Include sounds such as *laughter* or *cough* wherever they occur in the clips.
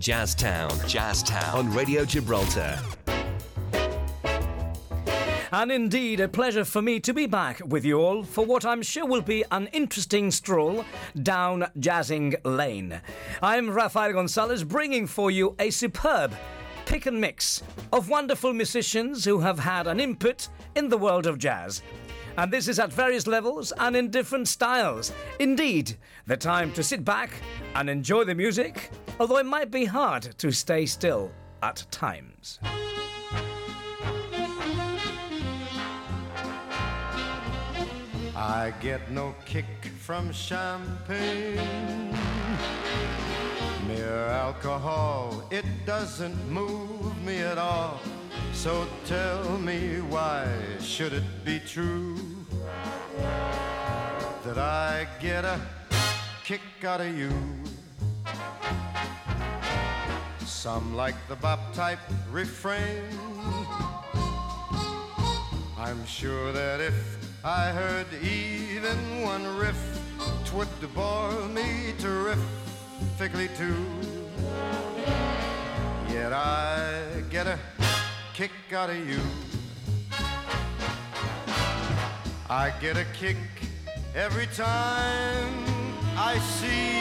Jazztown. Jazztown. On Radio Gibraltar. And indeed, a pleasure for me to be back with you all for what I'm sure will be an interesting stroll down Jazzing Lane. I'm Rafael Gonzalez bringing for you a superb pick and mix of wonderful musicians who have had an input in the world of jazz. And this is at various levels and in different styles. Indeed, the time to sit back and enjoy the music, although it might be hard to stay still at times. I get no kick from champagne. Mere alcohol, it doesn't move me at all. So tell me why should it be true that I get a kick out of you? Some like the bop type refrain. I'm sure that if I heard even one riff, twould bore me terrifically too. Yet I get a kick out of you. I get a kick every time I see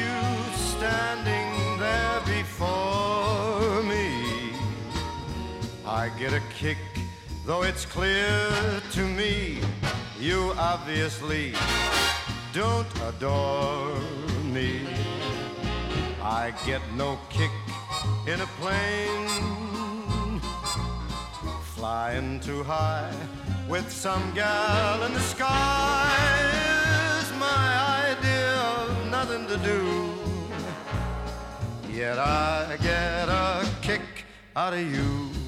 you standing there before me. I get a kick Though it's clear to me you obviously don't adore me. I get no kick in a plane flying too high with some gal in the sky is my idea of nothing to do. Yet I get a kick out of you.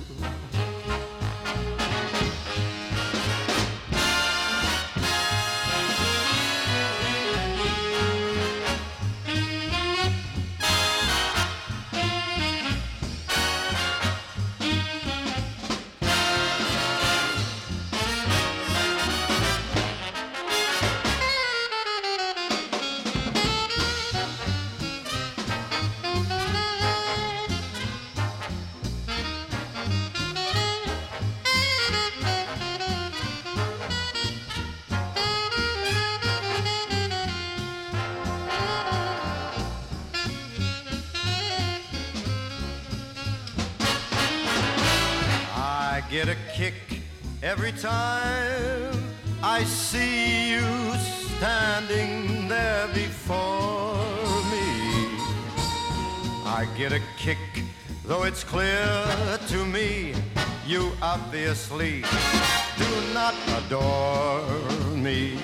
Time I see you standing there before me. I get a kick, though it's clear to me you obviously do not adore me.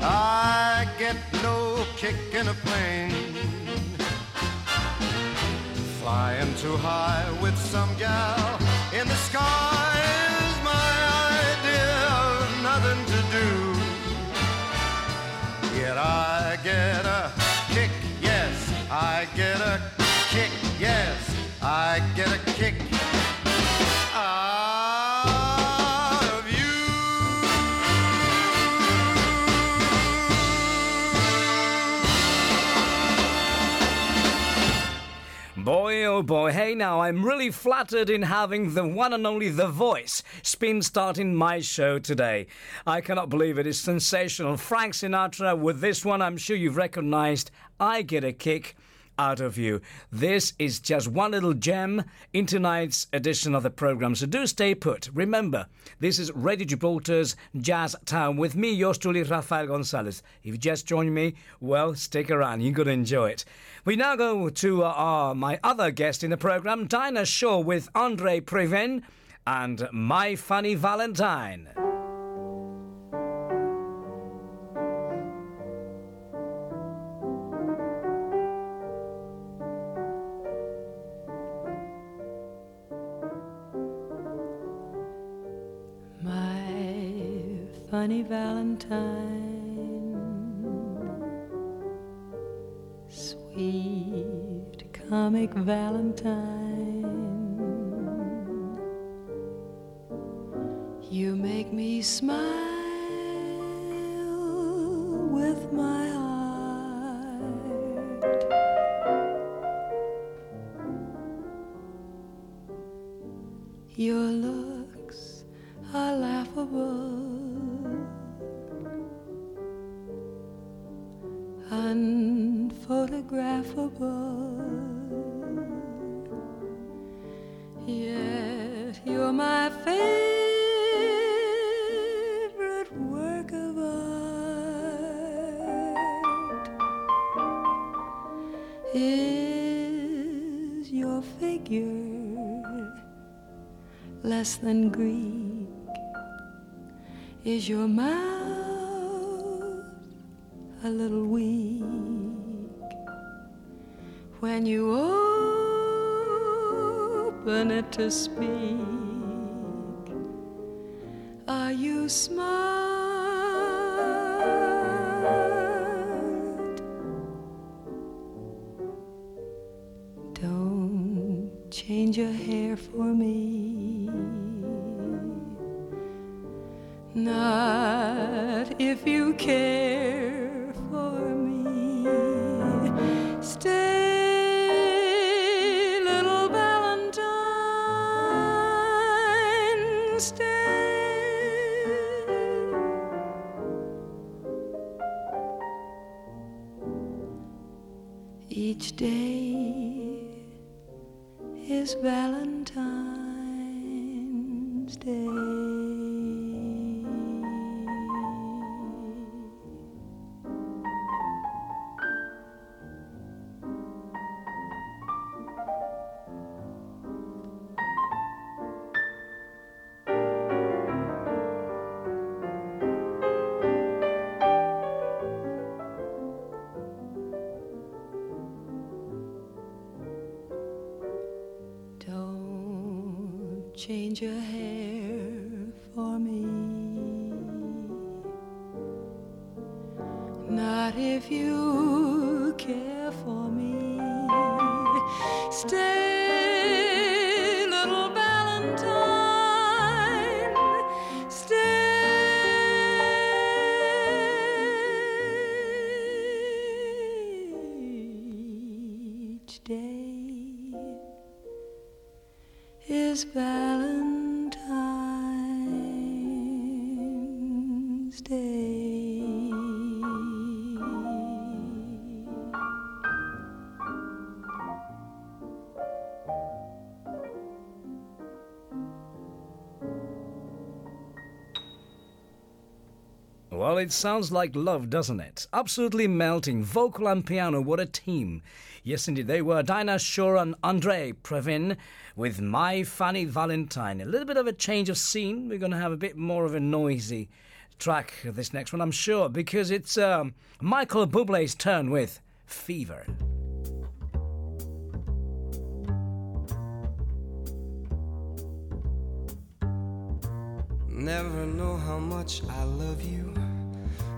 I get no kick in a plane flying too high with some gal in the sky I get a kick, yes, I get a kick, yes, I get a kick. Boy, hey now, I'm really flattered in having the one and only The Voice spin starting my show today. I cannot believe it, it is sensational. Frank Sinatra with this one, I'm sure you've recognized. I get a kick out of you. This is just one little gem in tonight's edition of the program, so do stay put. Remember, this is Radio Gibraltar's Jazz Town with me, yours truly, Rafael Gonzalez. If you just joined me, well, stick around. You're going to enjoy it. We now go to uh, my other guest in the program, Dinah Shore with Andre Previn and My Funny Valentine. funny Valentine, sweet comic Valentine. You make me smile with my heart. Your love. Unphotographable. Yet you're my favorite work of art. Is your figure less than Greek? Is your mouth a little weak when you open it to speak? Are you smart? Don't change your hair for me. Not if you care Not if you care for me. Stay, it sounds like love, doesn't it? Absolutely melting. Vocal and piano, what a team. Yes, indeed, they were Dinah Shore and Andre Previn with My Funny Valentine. A little bit of a change of scene. We're going to have a bit more of a noisy track this next one, I'm sure, because it's um, Michael Bublé's turn with Fever. Never know how much I love you.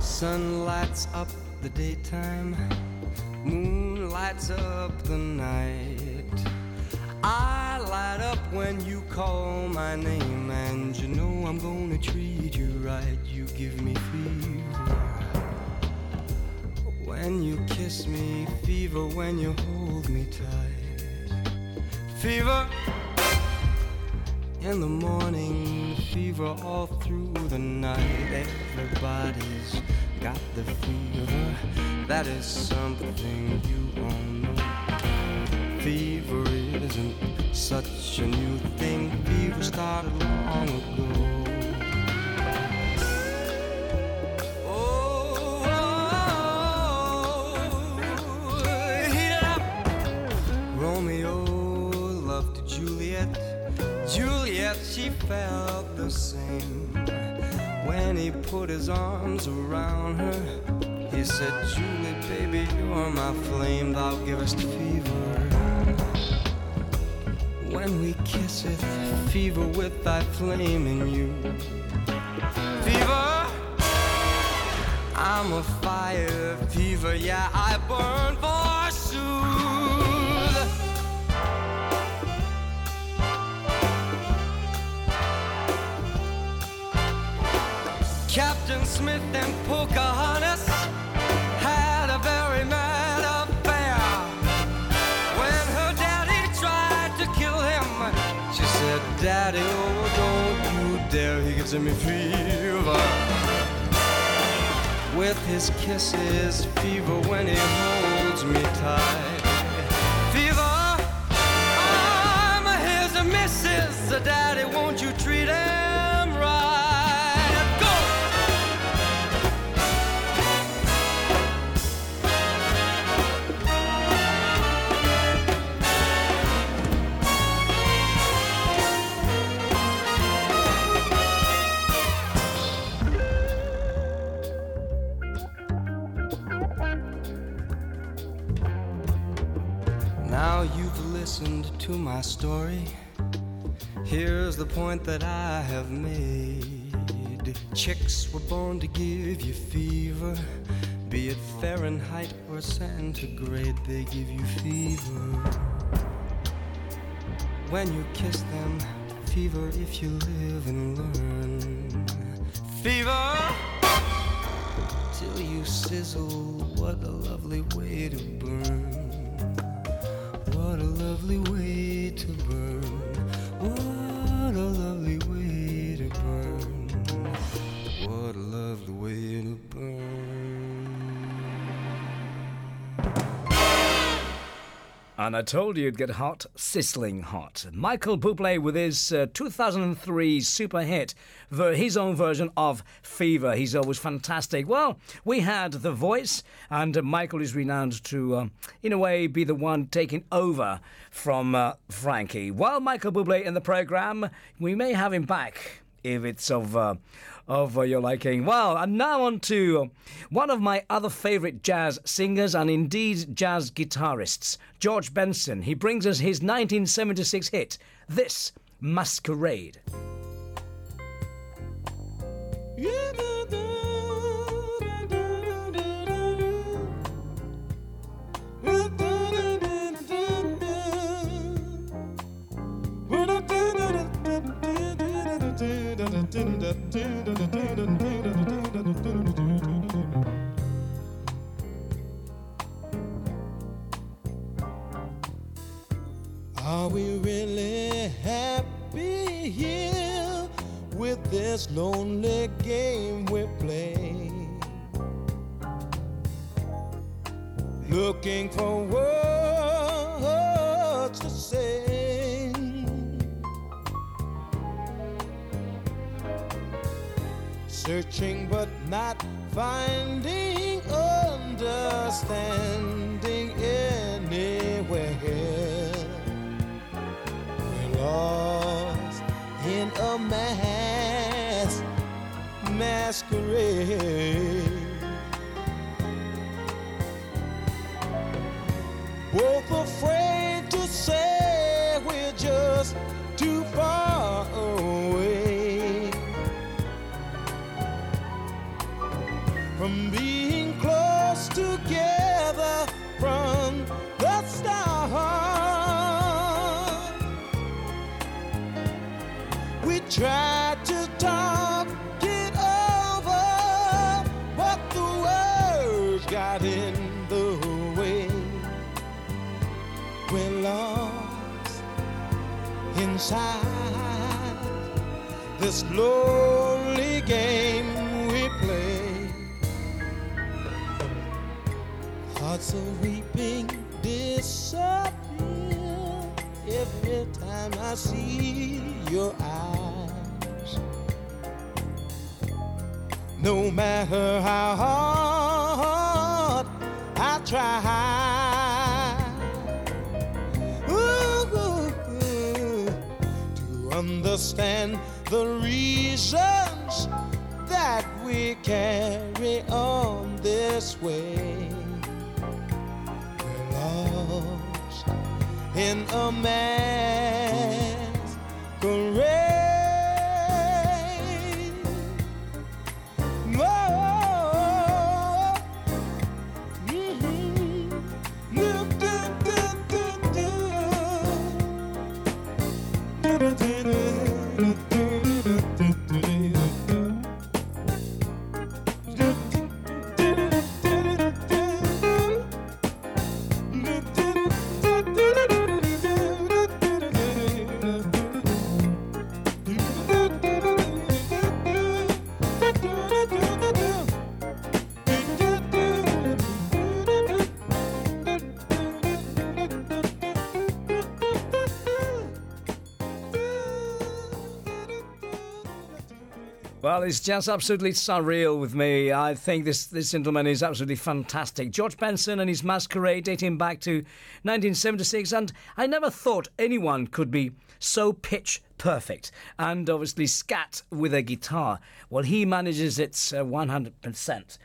Sun lights up the daytime, moon lights up the night. I light up when you call my name, and you know I'm gonna treat you right. You give me fever when you kiss me, fever when you hold me tight. Fever in the morning, fever all through the night. Everybody's got the fever. That is something you all know. Fever isn't such a new thing. Fever started long Juliet, she felt the same. When he put his arms around her, he said, Julie, baby, you're my flame. Thou givest fever. when we kiss it, fever with thy flame in you. Fever, I'm a fire fever, yeah, I burn forsooth. Smith and Pocahontas had a very mad affair. When her daddy tried to kill him, she said, Daddy, oh, don't you dare, he gives me fever. With his kisses, fever when he holds me tight. To my story. Here's the point that I have made. Chicks were born to give you fever. Be it Fahrenheit or centigrade, they give you fever. When you kiss them, fever if you live and learn. Fever! Till you sizzle, what a lovely way to burn. What a lovely way to burn. And I told you it'd get hot, sizzling hot. Michael Bublé with his uh, 2003 super hit, the, his own version of Fever. He's always fantastic. Well, we had The Voice, and Michael is renowned to, uh, in a way, be the one taking over from uh, Frankie. While Michael Bublé in the program, we may have him back if it's of uh, of uh, your liking. Well, and now on to one of my other favorite jazz singers and indeed jazz guitarists, George Benson. He brings us his 1976 hit, This Masquerade. Are we really happy here with this lonely game we play? Looking for words Searching but not finding understanding anywhere. We're lost in a mass masquerade. Both afraid Lost inside this lonely game we play. Hearts of weeping disappear every time I see your eyes. No matter how hard I try understand the reasons that we carry on this way. We're lost in a man Well, it's just absolutely surreal with me. I think this, this gentleman is absolutely fantastic. George Benson and his masquerade dating back to 1976, and I never thought anyone could be so pitch perfect. And obviously, scat with a guitar. Well, he manages it uh, 100%.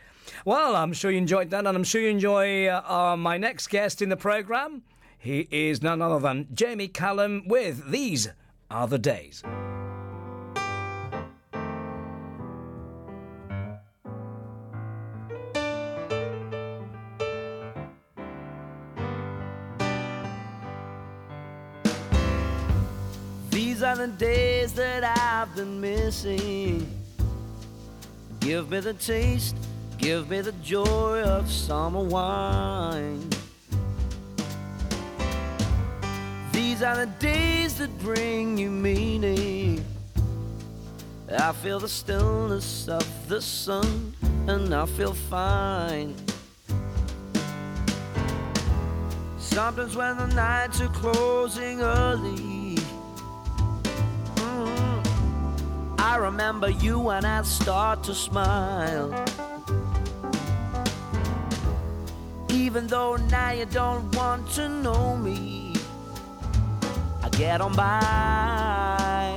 Well, I'm sure you enjoyed that, and I'm sure you enjoy uh, uh, my next guest in the program. He is none other than Jamie Cullum with These Are the Days. The days that I've been missing. Give me the taste, give me the joy of summer wine. These are the days that bring you meaning. I feel the stillness of the sun and I feel fine. Sometimes when the nights are closing early, I remember you and I start to smile. Even though now you don't want to know me, I get on by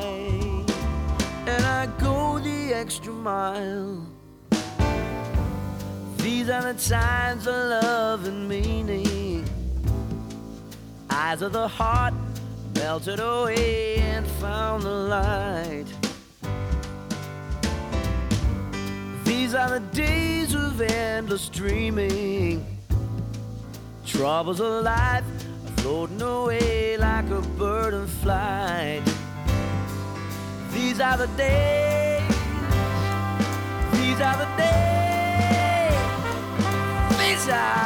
and I go the extra mile. These are the times of love and meaning. Eyes of the heart melted away and found the light. These are the days of endless dreaming. Troubles of life are floating away like a bird in flight. These are the days. These are the days. These are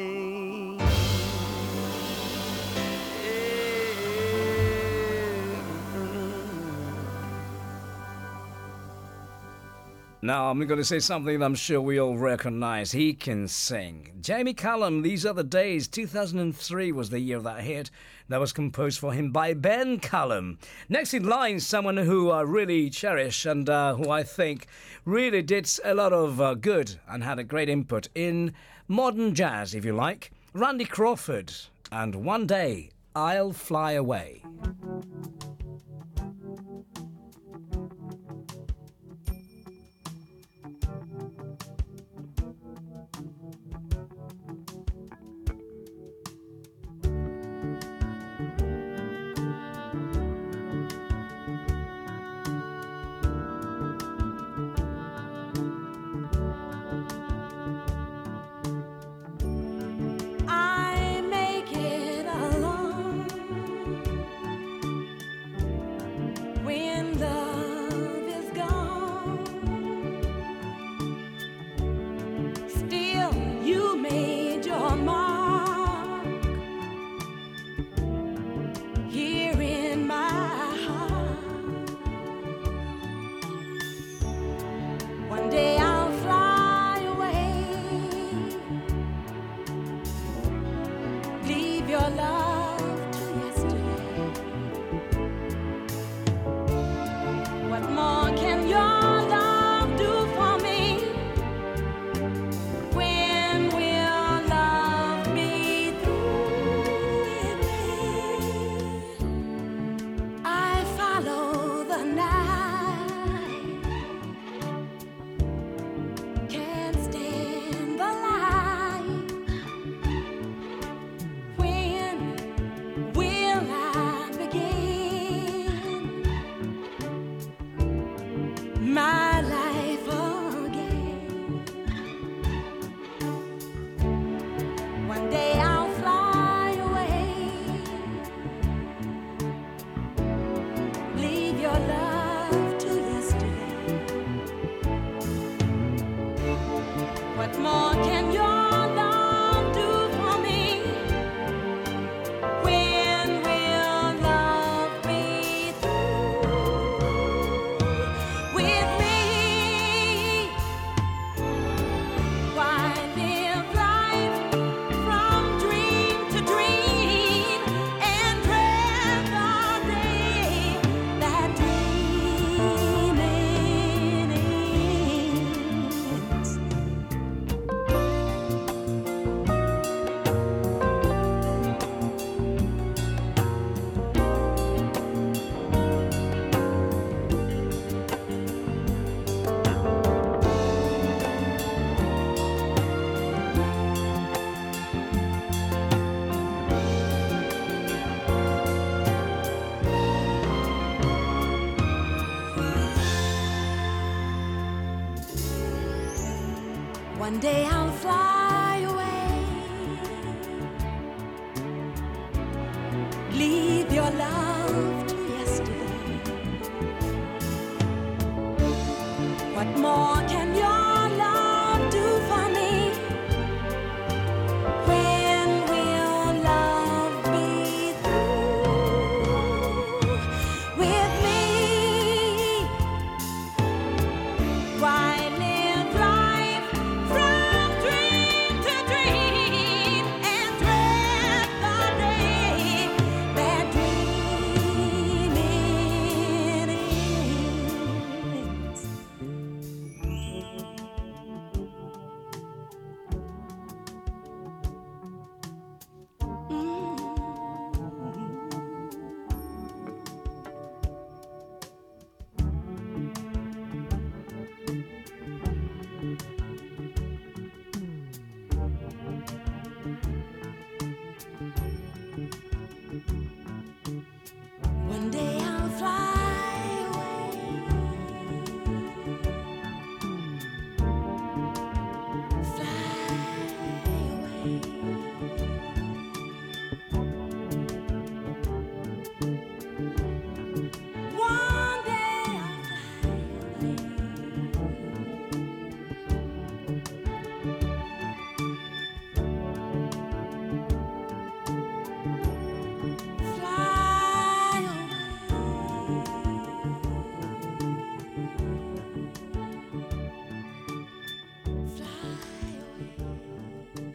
Now, I'm going to say something I'm sure we all recognize. He can sing. Jamie Cullum, These the Days, 2003 was the year that hit. That was composed for him by Ben Cullum. Next in line, someone who I really cherish and uh, who I think really did a lot of uh, good and had a great input in modern jazz, if you like. Randy Crawford. And one day, I'll fly away.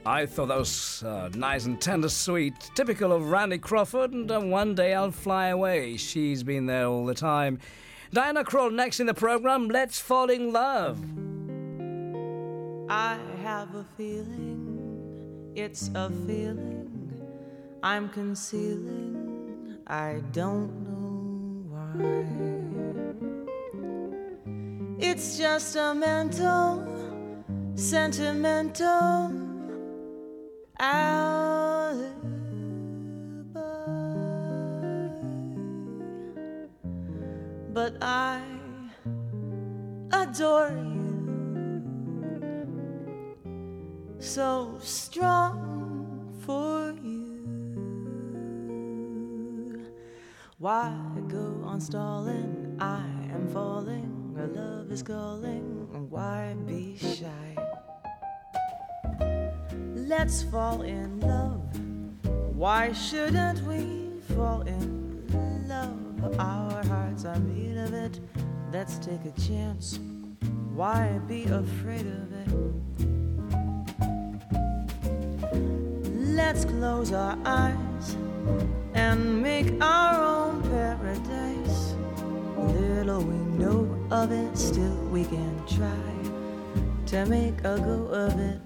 I thought that was uh, nice and tender, sweet, typical of Randy Crawford. And uh, one day I'll fly away. She's been there all the time. Diana Krall next in the program. Let's fall in love. I have a feeling, it's a feeling I'm concealing, I don't know why. It's just a mental, sentimental alibi. But I adore you so strong for you. Why go on stalling? I am falling. Our love is calling. Why be shy? Let's fall in love. Why shouldn't we fall in love? Our hearts are made of it. Let's take a chance. Why be afraid of it? Let's close our eyes and make our own paradise. Little we know of it, still we can try to make a go of it.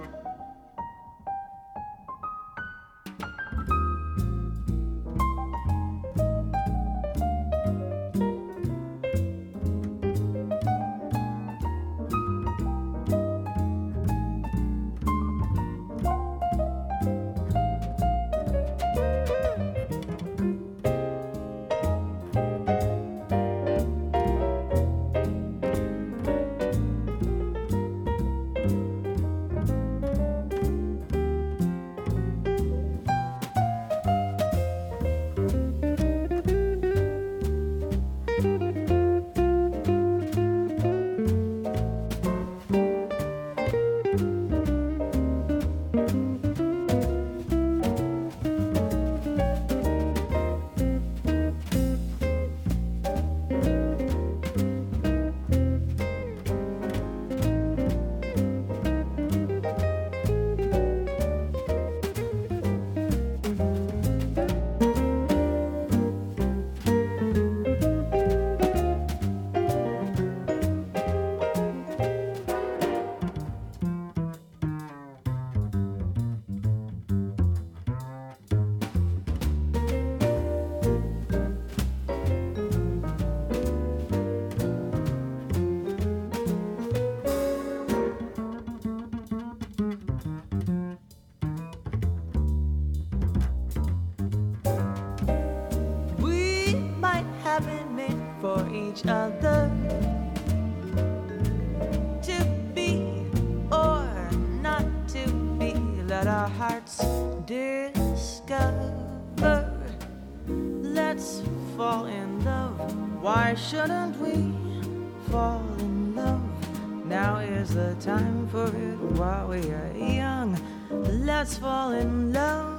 Fall in love? Now is the time for it while we are young. Let's fall in love.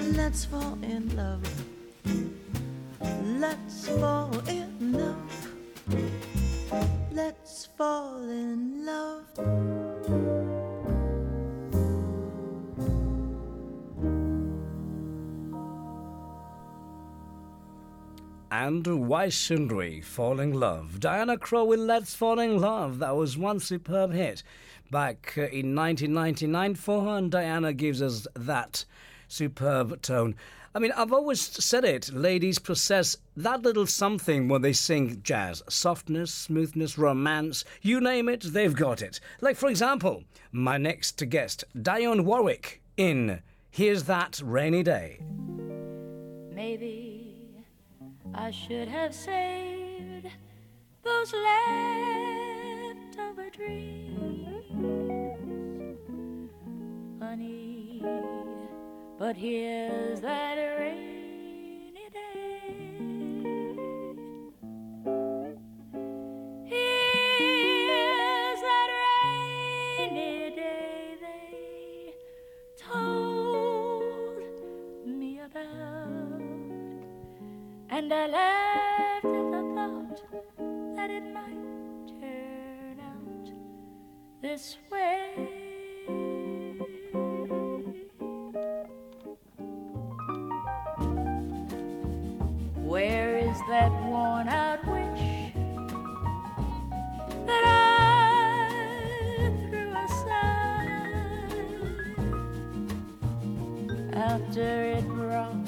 Let's fall in love. Let's fall in love. Let's fall in love. And why shouldn't we fall in love? Diana Krall with Let's Fall in Love. That was one superb hit back uh, in 1999 for her, and Diana gives us that superb tone. I mean, I've always said it. Ladies possess that little something when they sing jazz. Softness, smoothness, romance, you name it, they've got it. Like, for example, my next guest, Dionne Warwick, in Here's That Rainy Day. Maybe I should have saved those leftover dreams, honey. But here's that rainy And I laughed at the thought that it might turn out this way. Where is that worn out wish that I threw aside after it brought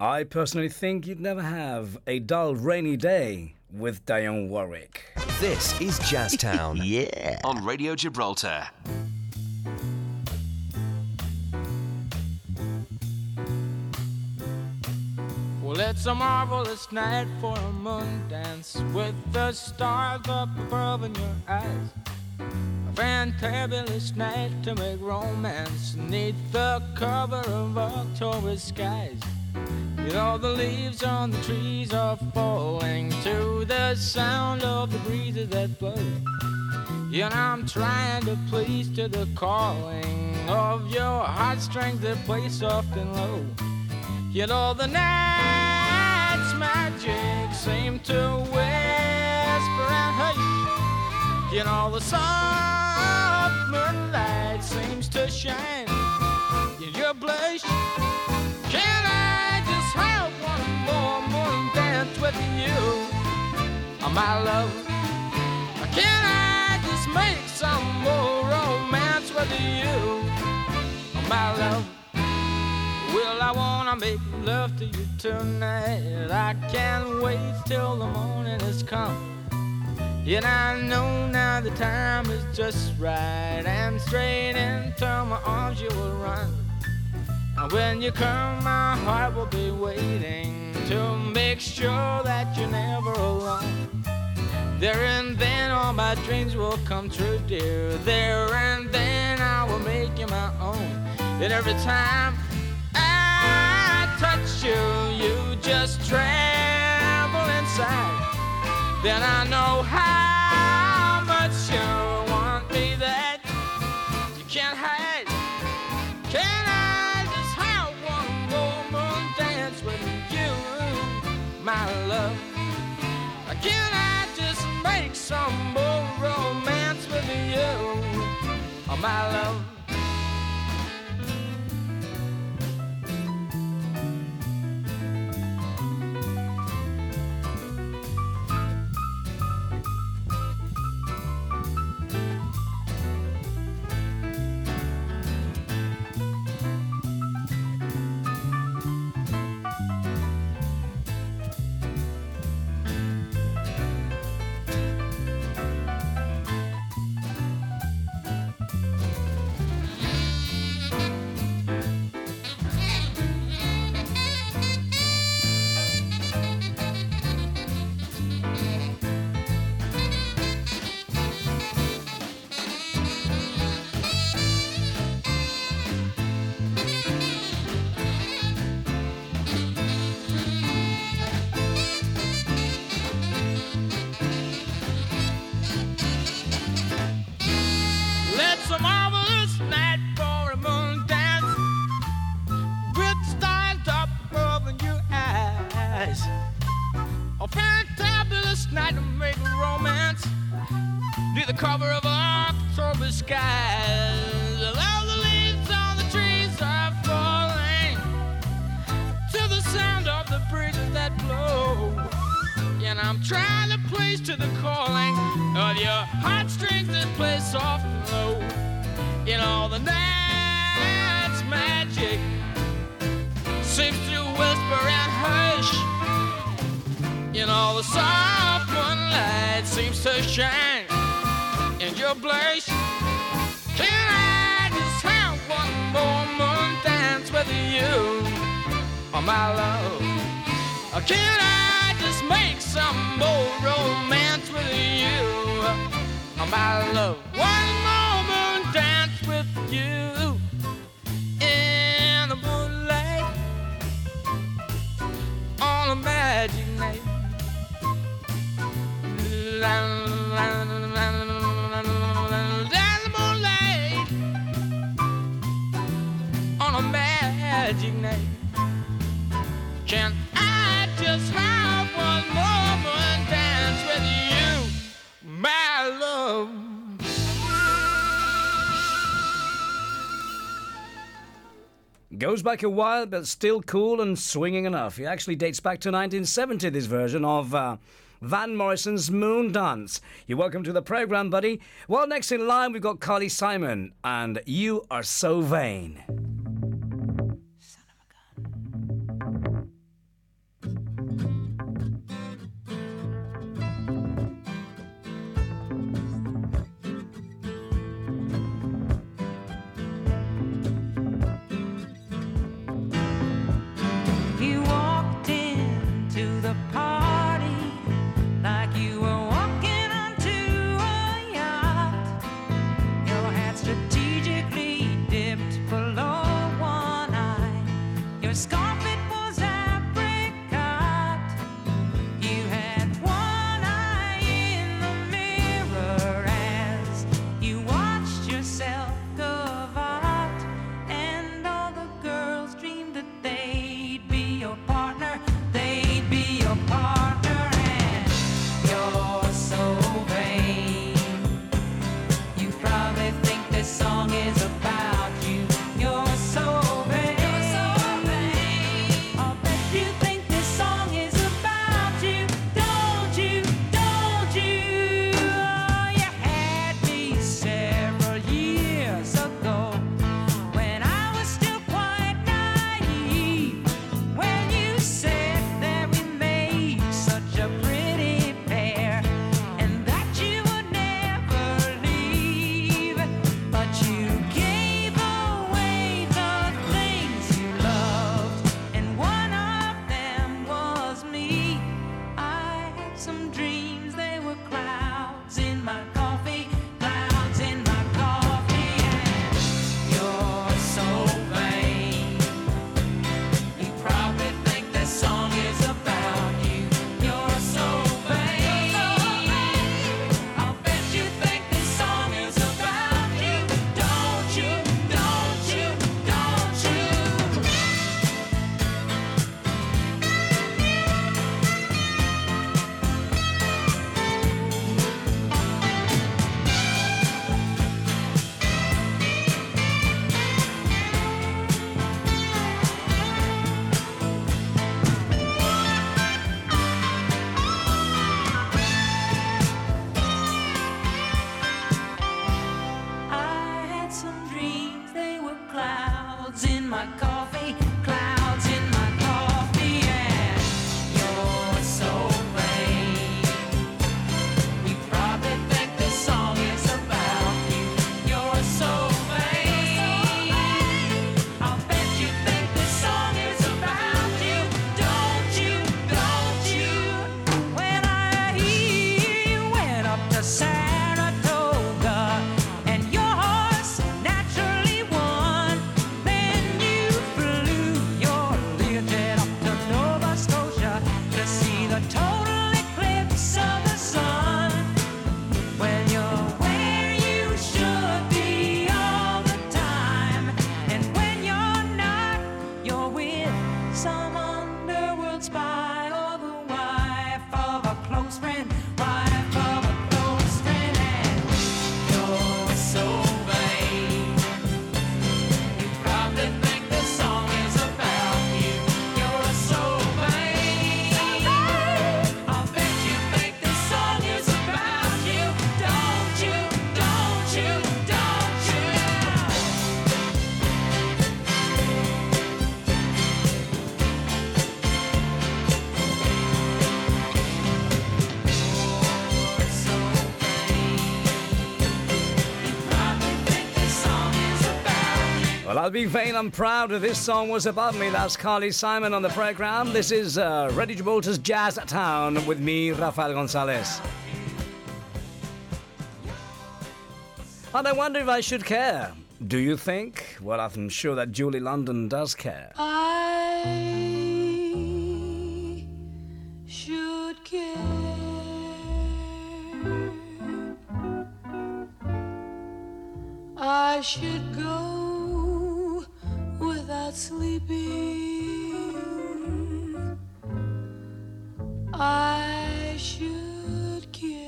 I personally think you'd never have a dull rainy day with Dionne Warwick. This is Jazztown *laughs* Yeah. on Radio Gibraltar. Well, it's a marvelous night for a moon dance with the stars up above in your eyes. A fantabulous night to make romance neath the cover of October skies. You know the leaves on the trees are falling to the sound of the breezes that blow. Know I'm trying to please to the calling of your heartstrings that play soft and low. You know the night's magic seem to whisper and hush. You know the soft my love? Can I just make some more romance with you, my love? Well, I wanna make love to you tonight. I can't wait till the morning has come. Yet I know now the time is just right, and straight into my arms you will run. And when you come, my heart will be waiting to make sure that you're never alone. There and then all my dreams will come true, dear. There and then I will make you my own. And every time I touch you, you just tremble inside. Then I know how my love? Night. Can I just have one moment dance with you, my love? Goes back a while, but still cool and swinging enough. It actually dates back to 1970, this version of uh, Van Morrison's Moon Dance. You're welcome to the program, buddy. Well, next in line, we've got Carly Simon, and You Are So Vain. I'll be vain, I'm proud. This song was about me. That's Carly Simon on the program. This is uh, Radio Gibraltar's Jazz Town with me, Rafael Gonzalez. And I wonder if I should care. Do you think? Well, I'm sure that Julie London does care. I should care. I should sleeping. I should care.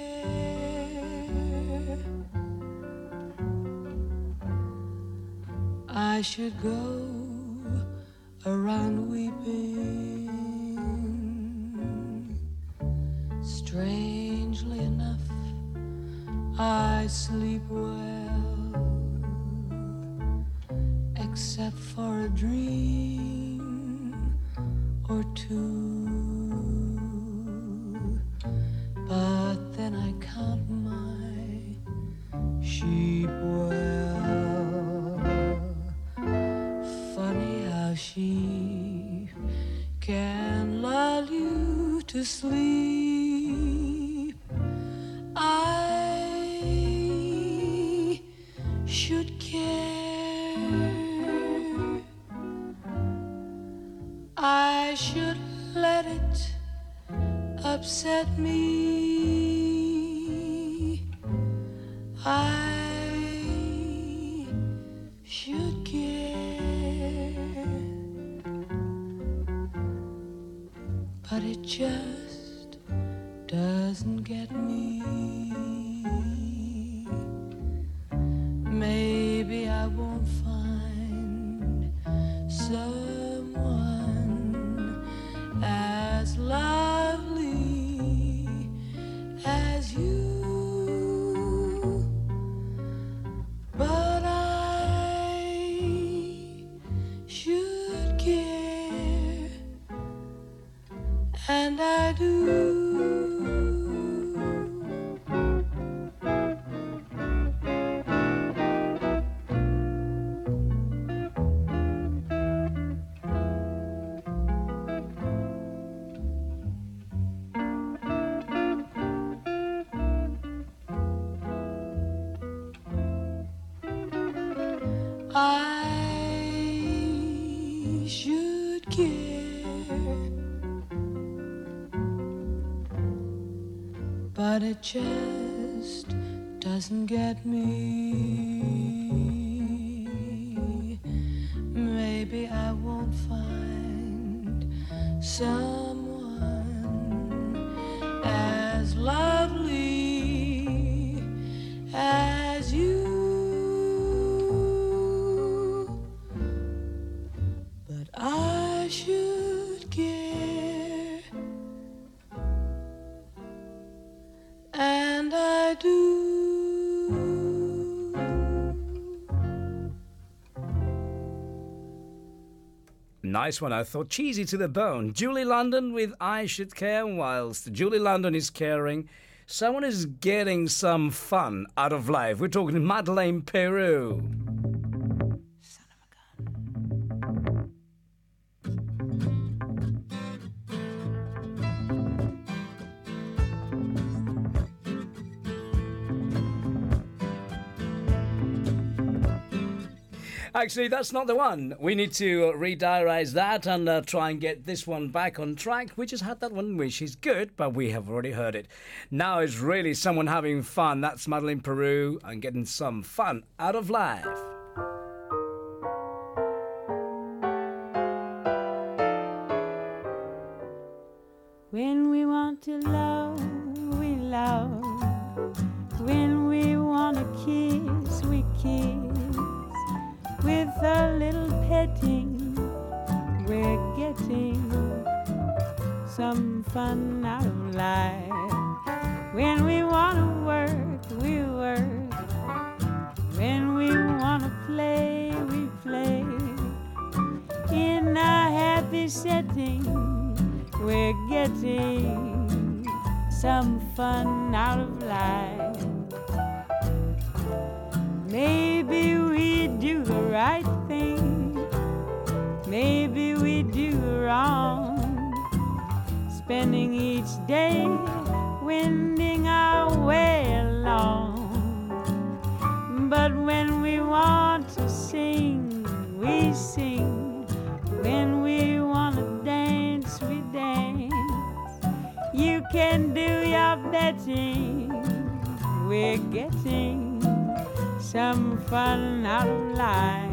I should go around weeping. Strangely enough, I sleep well except for a dream or two. But then I count my sheep well. Funny how sheep can lull you to sleep. I should care, but it just doesn't get me. Maybe I won't find someone Nice one, I thought. Cheesy to the bone. Julie London with I Should Care, whilst Julie London is caring. Someone is getting some fun out of life. We're talking Madeleine Peyroux. Actually, that's not the one. We need to re-diarize that and uh, try and get this one back on track. We just had that one, which is good, but we have already heard it. Now is really someone having fun. That's Madeleine Peyroux and getting some fun out of life. With a little petting, we're getting some fun out of life. When we want to work, we work. When we want to play, we play. In a happy setting, we're getting some fun out of life. Maybe do the right thing, maybe we do wrong. Spending each day wending our way along. But when we want to sing, we sing. When we want to dance, we dance. You can do your betting. We're getting some fun out of life.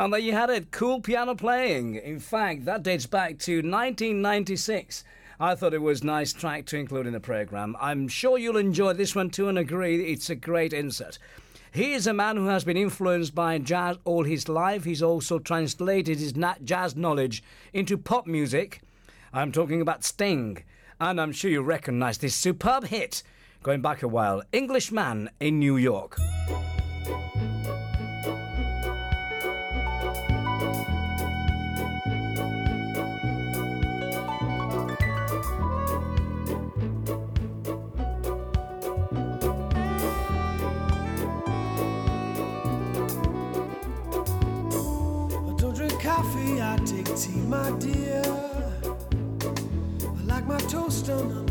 And there you had it, cool piano playing. In fact, that dates back to 1996. I thought it was a nice track to include in the program. I'm sure you'll enjoy this one too and agree it's a great insert. He is a man who has been influenced by jazz all his life. He's also translated his jazz knowledge into pop music. I'm talking about Sting. And I'm sure you recognize this superb hit going back a while Englishman in New York. Coffee, I take tea, my dear. I like my toast on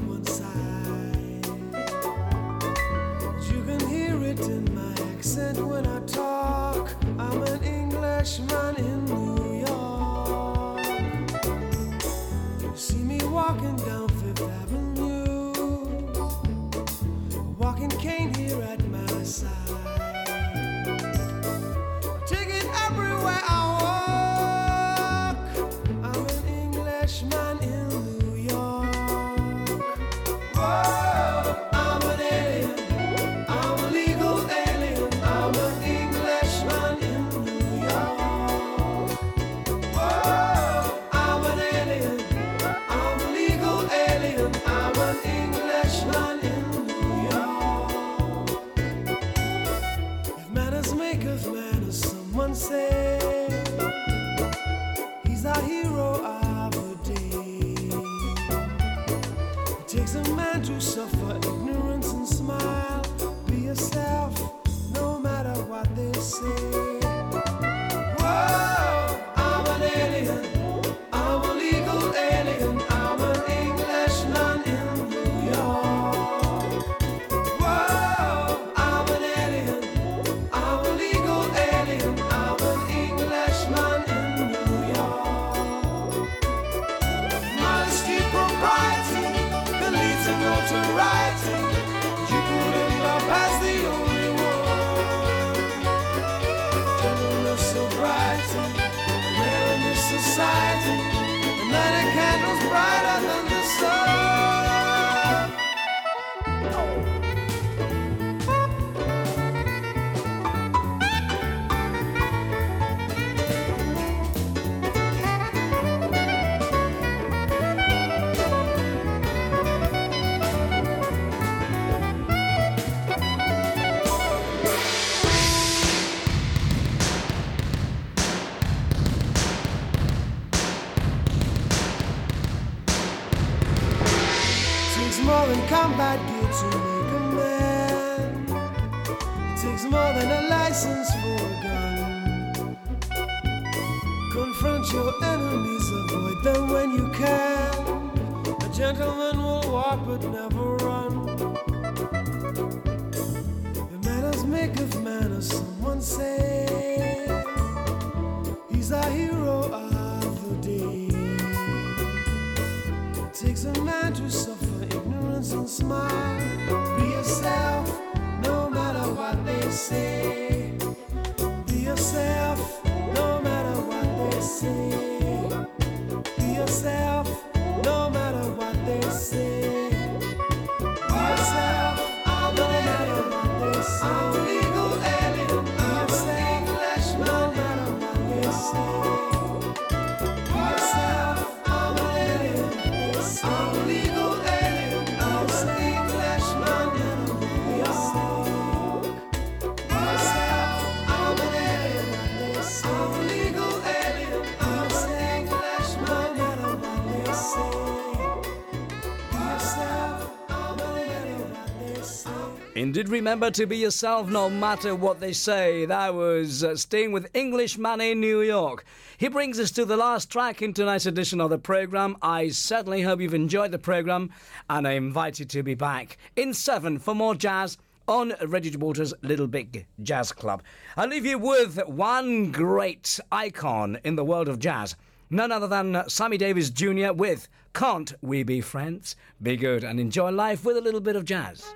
Indeed, remember to be yourself no matter what they say. That was uh, Sting with Englishman in New York. He brings us to the last track in tonight's edition of the program. I certainly hope you've enjoyed the program, and I invite you to be back in seven for more jazz on Reggie Waters' Little Big Jazz Club. I leave you with one great icon in the world of jazz. None other than Sammy Davis Jr. with Can't We Be Friends? Be good and enjoy life with a little bit of jazz.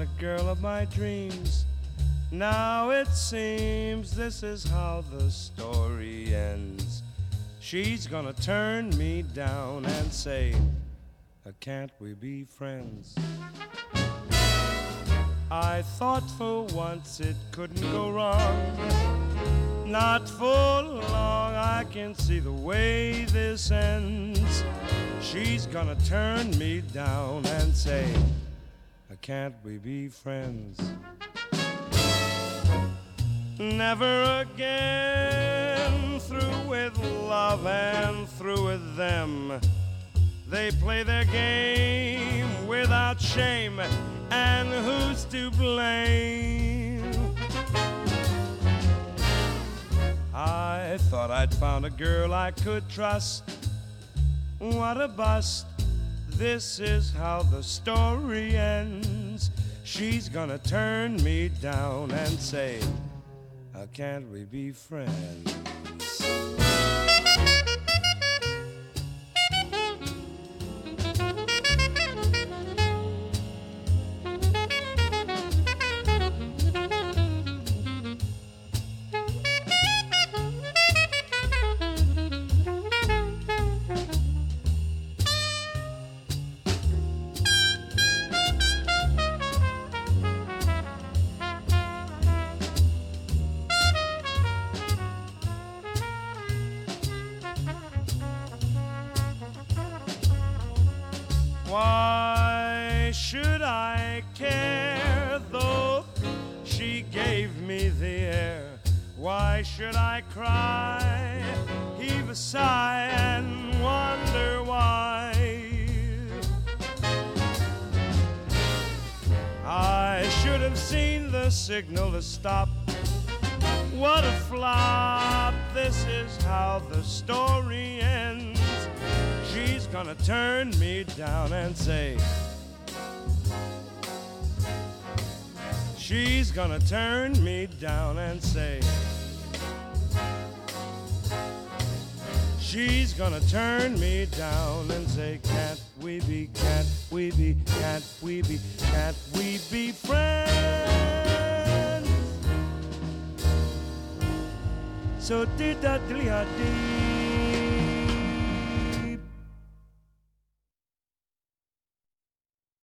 A girl of my dreams. Now it seems this is how the story ends. She's gonna turn me down and say, "Uh, Can't we be friends? I thought for once it couldn't go wrong. Not for long, I can see the way this ends. She's gonna turn me down and say, "Uh, Can't we be friends? Never again through with love and through with them. They play their game without shame, and who's to blame? I thought I'd found a girl I could trust. What a bust. This is how the story ends. She's gonna turn me down and say, "Uh, Can't we be friends? Gonna turn me down and say, She's gonna turn me down and say, Can't we be, can't we be, can't we be, can't we be friends? So did that dilly.